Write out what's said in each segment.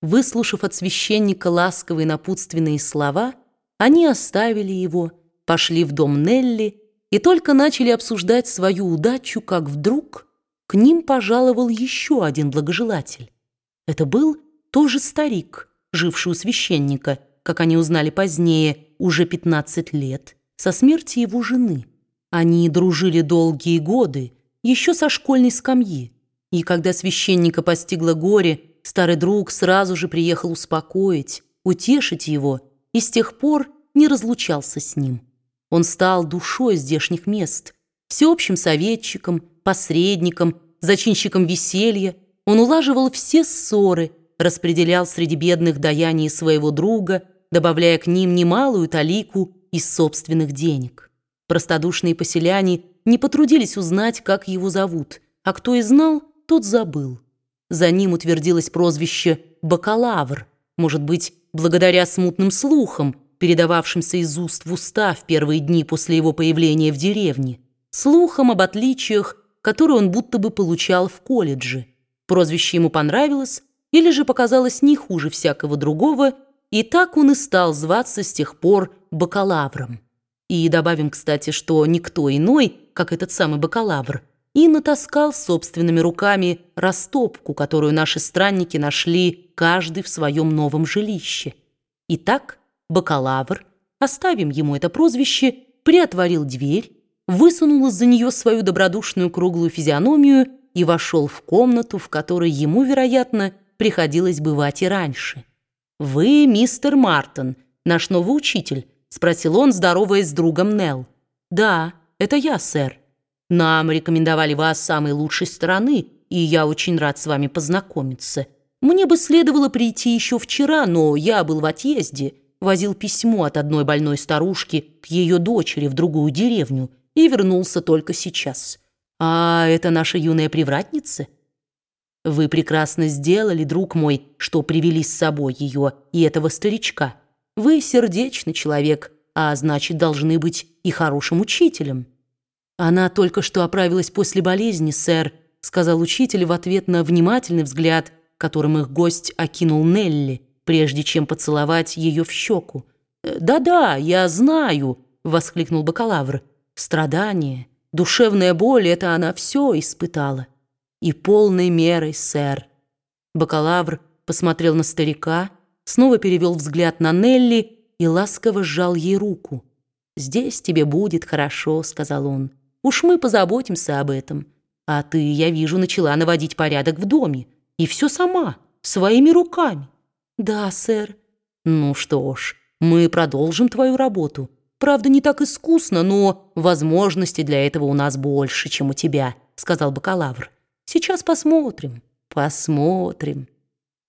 Выслушав от священника ласковые напутственные слова, они оставили его, пошли в дом Нелли и только начали обсуждать свою удачу, как вдруг к ним пожаловал еще один благожелатель. Это был тоже старик, живший у священника, как они узнали позднее, уже 15 лет, со смерти его жены. Они дружили долгие годы, еще со школьной скамьи, и когда священника постигло горе, старый друг сразу же приехал успокоить, утешить его, и с тех пор не разлучался с ним. Он стал душой здешних мест, всеобщим советчиком, посредником, зачинщиком веселья. Он улаживал все ссоры, распределял среди бедных даяний своего друга, добавляя к ним немалую талику из собственных денег. Простодушные поселяне не потрудились узнать, как его зовут, а кто и знал, тот забыл. За ним утвердилось прозвище «бакалавр», может быть, благодаря смутным слухам, передававшимся из уст в уста в первые дни после его появления в деревне, слухам об отличиях, которые он будто бы получал в колледже. Прозвище ему понравилось или же показалось не хуже всякого другого, и так он и стал зваться с тех пор бакалавром. И добавим, кстати, что никто иной, как этот самый бакалавр, и натаскал собственными руками растопку, которую наши странники нашли каждый в своем новом жилище. Итак, бакалавр, оставим ему это прозвище, приотворил дверь, высунул из-за нее свою добродушную круглую физиономию и вошел в комнату, в которой ему, вероятно, приходилось бывать и раньше. «Вы мистер Мартон, наш новый учитель?» — спросил он, здороваясь с другом Нелл. «Да, это я, сэр». Нам рекомендовали вас самой лучшей стороны, и я очень рад с вами познакомиться. Мне бы следовало прийти еще вчера, но я был в отъезде, возил письмо от одной больной старушки к ее дочери в другую деревню и вернулся только сейчас. А это наша юная привратница? Вы прекрасно сделали, друг мой, что привели с собой ее и этого старичка. Вы сердечный человек, а значит, должны быть и хорошим учителем. «Она только что оправилась после болезни, сэр», сказал учитель в ответ на внимательный взгляд, которым их гость окинул Нелли, прежде чем поцеловать ее в щеку. «Э, «Да-да, я знаю», — воскликнул бакалавр. «Страдание, душевная боль — это она все испытала. И полной мерой, сэр». Бакалавр посмотрел на старика, снова перевел взгляд на Нелли и ласково сжал ей руку. «Здесь тебе будет хорошо», — сказал он. Уж мы позаботимся об этом. А ты, я вижу, начала наводить порядок в доме. И все сама, своими руками. Да, сэр. Ну что ж, мы продолжим твою работу. Правда, не так искусно, но возможностей для этого у нас больше, чем у тебя, сказал бакалавр. Сейчас посмотрим, посмотрим.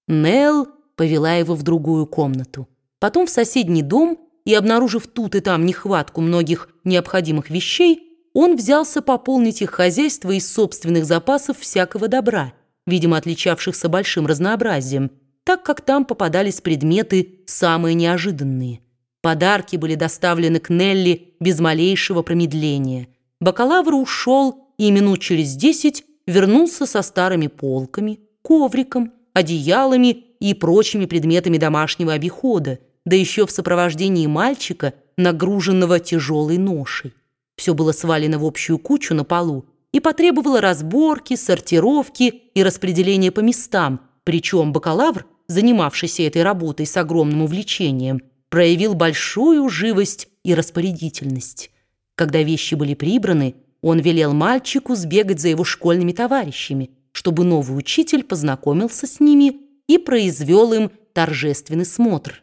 Нелл повела его в другую комнату, потом в соседний дом и, обнаружив тут и там нехватку многих необходимых вещей, он взялся пополнить их хозяйство из собственных запасов всякого добра, видимо, отличавшихся большим разнообразием, так как там попадались предметы самые неожиданные. Подарки были доставлены к Нелли без малейшего промедления. Бакалавр ушел и минут через десять вернулся со старыми полками, ковриком, одеялами и прочими предметами домашнего обихода, да еще в сопровождении мальчика, нагруженного тяжелой ношей. Все было свалено в общую кучу на полу и потребовало разборки, сортировки и распределения по местам, причем бакалавр, занимавшийся этой работой с огромным увлечением, проявил большую живость и распорядительность. Когда вещи были прибраны, он велел мальчику сбегать за его школьными товарищами, чтобы новый учитель познакомился с ними и произвел им торжественный смотр.